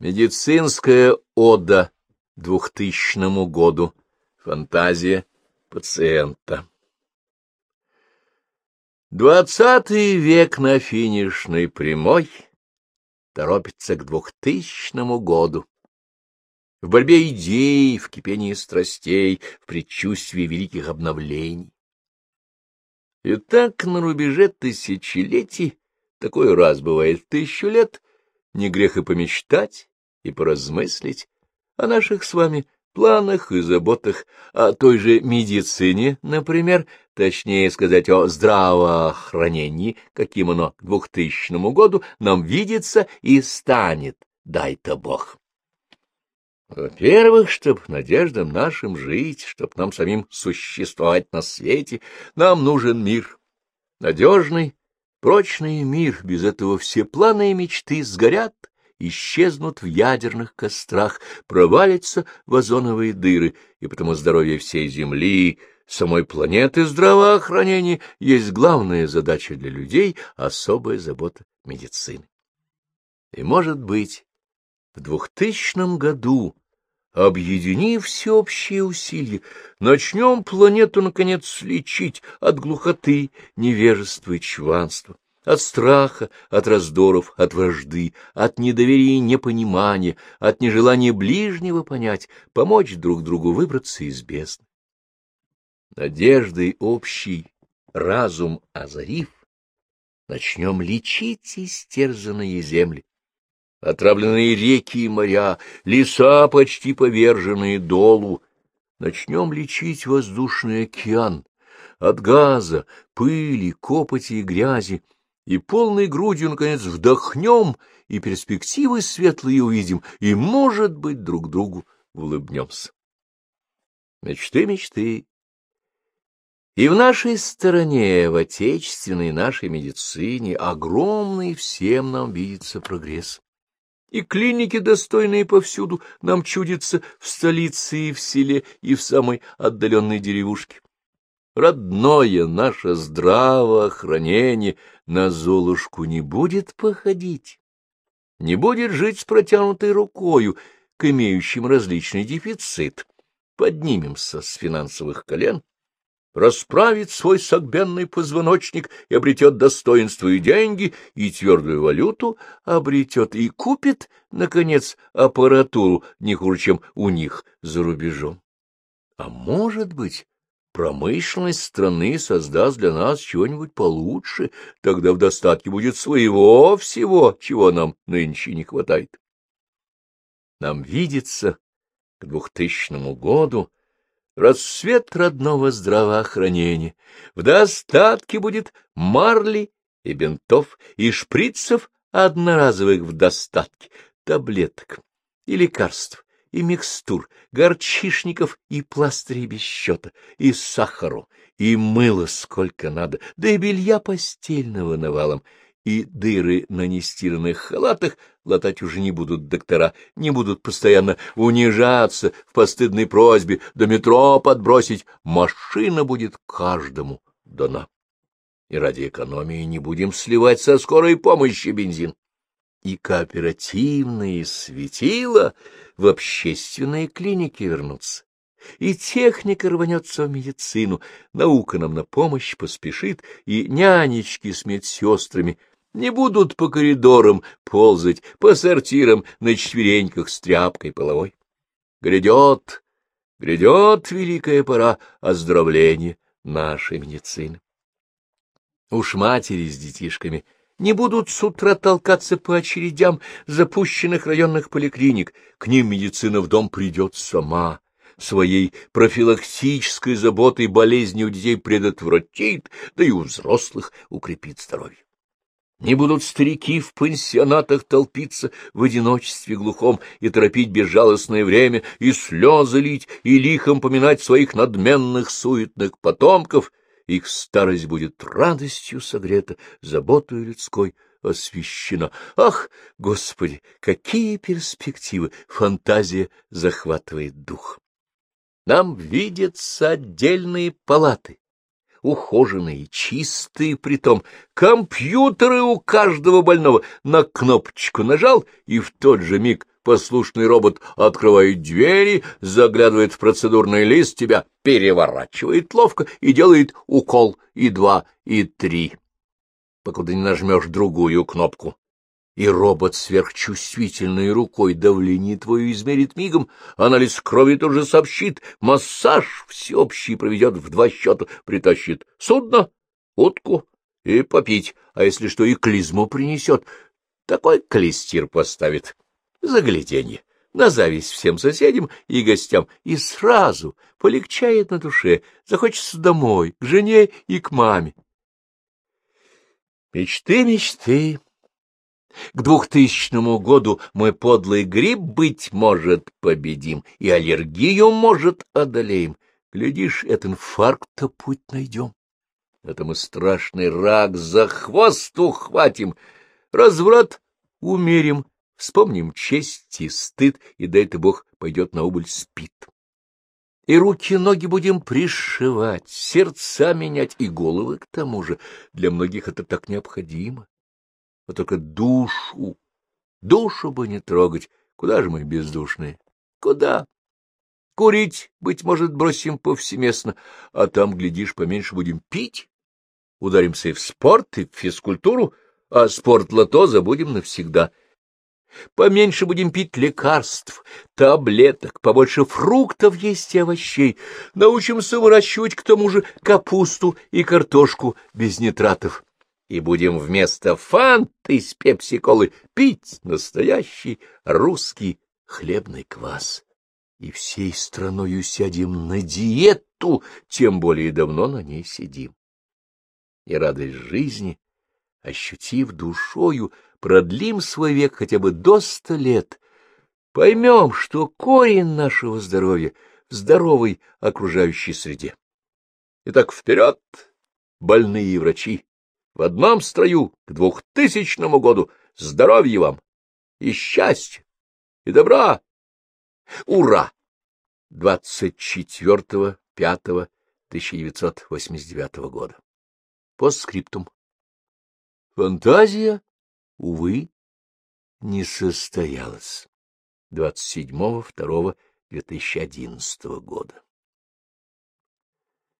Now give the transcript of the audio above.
Медицинская ода двухтысячному году. Фантазия пациента. Двадцатый век на финишной прямой торопится к двухтысячному году. В борьбе идей, в кипении страстей, в предчувствии великих обновлений. И так на рубеже тысячелетий, такой раз бывает тысячу лет, не грех и помечтать, и поразмыслить о наших с вами планах и заботах, о той же медицине, например, точнее сказать, о здравоохранении, каким оно к двухтысячному году нам видится и станет, дай-то Бог. Во-первых, чтоб надеждам нашим жить, чтоб нам самим существовать на свете, нам нужен мир, надежный, прочный мир, без этого все планы и мечты сгорят, исчезнут в ядерных кострах, провалятся в озоновые дыры, и потому здоровье всей Земли, самой планеты здравоохранения есть главная задача для людей, особая забота медицины. И, может быть, в двухтысячном году, объединив всеобщие усилия, начнем планету, наконец, лечить от глухоты, невежества и чванства от страха, от раздоров, от вражды, от недоверия и непонимания, от нежелания ближнего понять, помочь друг другу выбраться из бездны. Надеждой общий разум озарив, начнем лечить истерзанные земли, отравленные реки и моря, леса, почти поверженные долу, начнем лечить воздушный океан, от газа, пыли, копоти и грязи, и полной грудью, наконец, вдохнем, и перспективы светлые увидим, и, может быть, друг другу улыбнемся. Мечты, мечты. И в нашей стороне, в отечественной нашей медицине, огромный всем нам видится прогресс. И клиники достойные повсюду нам чудятся в столице и в селе, и в самой отдаленной деревушке родное наше здравоохранение на Золушку не будет походить, не будет жить с протянутой рукою к имеющим различный дефицит. Поднимемся с финансовых колен, расправит свой согбенный позвоночник и обретет достоинство и деньги, и твердую валюту обретет, и купит, наконец, аппаратуру не хуже, чем у них за рубежом. А может быть, промышленность страны создаст для нас чего-нибудь получше, тогда в достатке будет своего всего, чего нам нынче не хватает. Нам видится к двухтысячному году расцвет родного здравоохранения. В достатке будет марли и бинтов, и шприцев одноразовых в достатке, таблеток и лекарств, и микстур, горчишников и пластырей без счета, и сахару, и мыла сколько надо, да и белья постельного навалом, и дыры на нестиранных халатах латать уже не будут доктора, не будут постоянно унижаться в постыдной просьбе до метро подбросить, машина будет каждому дана. И ради экономии не будем сливать со скорой помощи бензин и кооперативные светила в общественные клиники вернутся. И техника рванется в медицину, наука нам на помощь поспешит, и нянечки с медсестрами не будут по коридорам ползать, по сортирам на четвереньках с тряпкой половой. Грядет, грядет великая пора оздоровления нашей медицины. Уж матери с детишками — не будут с утра толкаться по очередям запущенных районных поликлиник, к ним медицина в дом придет сама, своей профилактической заботой болезни у детей предотвратит, да и у взрослых укрепит здоровье. Не будут старики в пансионатах толпиться в одиночестве глухом и торопить безжалостное время, и слезы лить, и лихом поминать своих надменных суетных потомков, их старость будет радостью согрета, заботой людской освещена. Ах, Господи, какие перспективы! Фантазия захватывает дух. Нам видятся отдельные палаты, ухоженные, чистые притом, компьютеры у каждого больного. На кнопочку нажал, и в тот же миг послушный робот открывает двери, заглядывает в процедурный лист, тебя переворачивает ловко и делает укол и два, и три, покуда не нажмешь другую кнопку и робот сверхчувствительной рукой давление твое измерит мигом, анализ крови тоже сообщит, массаж всеобщий проведет в два счета, притащит судно, утку и попить, а если что и клизму принесет, такой клестир поставит. Загляденье, на зависть всем соседям и гостям, и сразу полегчает на душе, захочется домой, к жене и к маме. Мечты, мечты. К двухтысячному году мы подлый гриб, быть может, победим, и аллергию, может, одолеем. Глядишь, от инфаркта путь найдем. Это мы страшный рак за хвост ухватим, разврат умерим, вспомним честь и стыд, и дай-то Бог пойдет на убыль спит. И руки-ноги будем пришивать, сердца менять, и головы к тому же. Для многих это так необходимо а только душу. Душу бы не трогать. Куда же мы бездушные? Куда? Курить, быть может, бросим повсеместно, а там, глядишь, поменьше будем пить. Ударимся и в спорт, и в физкультуру, а спорт-лото забудем навсегда. Поменьше будем пить лекарств, таблеток, побольше фруктов есть и овощей. Научимся выращивать к тому же капусту и картошку без нитратов и будем вместо фанты с пепси-колы пить настоящий русский хлебный квас. И всей страною сядем на диету, тем более давно на ней сидим. И радость жизни, ощутив душою, продлим свой век хотя бы до ста лет, поймем, что корень нашего здоровья в здоровой окружающей среде. Итак, вперед, больные врачи! в одном строю к двухтысячному году. Здоровья вам и счастья, и добра! Ура! 24.05.1989 года. Постскриптум. Фантазия, увы, не состоялась. 27.02.2011 года.